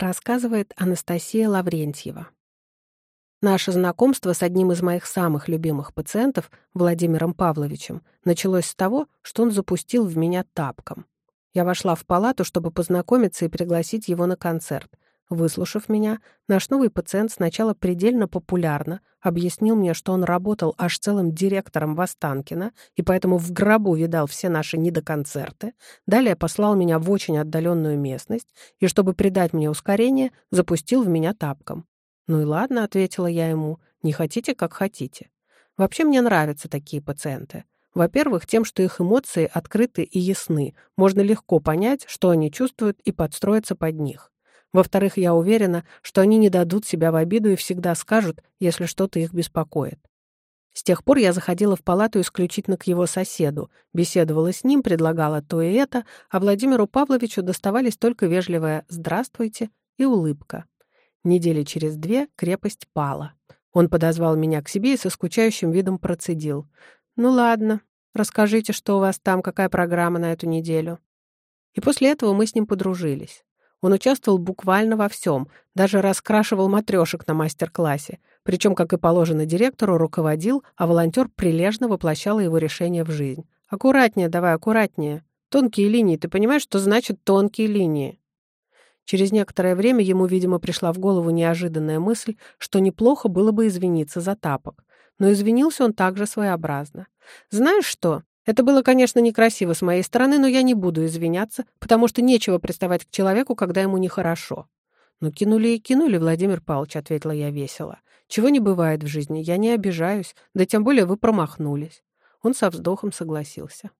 Рассказывает Анастасия Лаврентьева. Наше знакомство с одним из моих самых любимых пациентов, Владимиром Павловичем, началось с того, что он запустил в меня тапком. Я вошла в палату, чтобы познакомиться и пригласить его на концерт. Выслушав меня, наш новый пациент сначала предельно популярно объяснил мне, что он работал аж целым директором в Останкино и поэтому в гробу видал все наши недоконцерты, далее послал меня в очень отдаленную местность и, чтобы придать мне ускорение, запустил в меня тапком. «Ну и ладно», — ответила я ему, — «не хотите, как хотите». Вообще мне нравятся такие пациенты. Во-первых, тем, что их эмоции открыты и ясны, можно легко понять, что они чувствуют и подстроиться под них. Во-вторых, я уверена, что они не дадут себя в обиду и всегда скажут, если что-то их беспокоит. С тех пор я заходила в палату исключительно к его соседу, беседовала с ним, предлагала то и это, а Владимиру Павловичу доставались только вежливое «здравствуйте» и улыбка. Недели через две крепость пала. Он подозвал меня к себе и со скучающим видом процедил. «Ну ладно, расскажите, что у вас там, какая программа на эту неделю». И после этого мы с ним подружились. Он участвовал буквально во всем, даже раскрашивал матрешек на мастер-классе, причем, как и положено директору, руководил, а волонтер прилежно воплощал его решение в жизнь. «Аккуратнее давай, аккуратнее. Тонкие линии, ты понимаешь, что значит тонкие линии?» Через некоторое время ему, видимо, пришла в голову неожиданная мысль, что неплохо было бы извиниться за тапок. Но извинился он также своеобразно. «Знаешь что? Это было, конечно, некрасиво с моей стороны, но я не буду извиняться, потому что нечего приставать к человеку, когда ему нехорошо. «Ну, кинули и кинули, Владимир Павлович», — ответила я весело. «Чего не бывает в жизни, я не обижаюсь, да тем более вы промахнулись». Он со вздохом согласился.